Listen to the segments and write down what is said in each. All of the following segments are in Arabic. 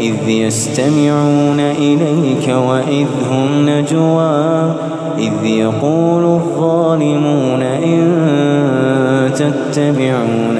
إذ يستمعون إليك وإذ هم نجوى إذ يقول الظالمون إن تتبعون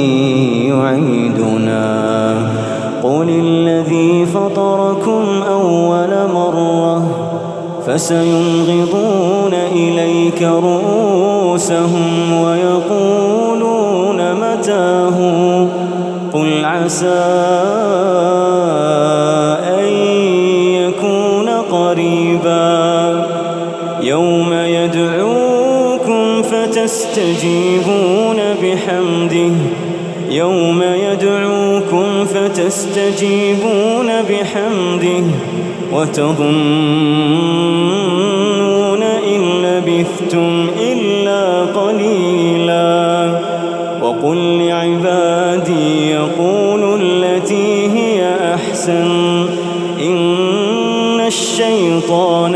يعيدنا قل الذي فطركم أول مرة فسينغضون إليك رؤوسهم ويقولون متاه قل عسى فتستجيبون بحمده وتظنون إن لبثتم إلا قليلا. وقل لعبادي يقولوا التي هي أحسن. إن الشيطان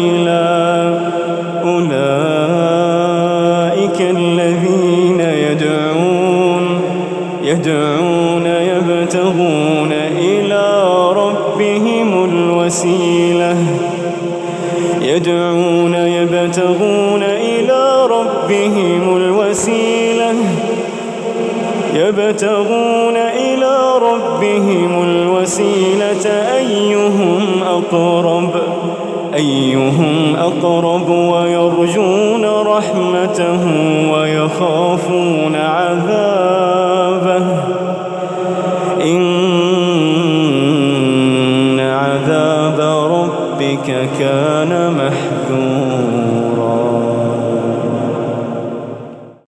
الوسيلة يدعون يبتغون إلى ربهم الوسيلة. يبتغون إلى ربهم الوسيلة. أيهم أقرب؟ أيهم أقرب ويرجون رحمته ويخافون عذابه.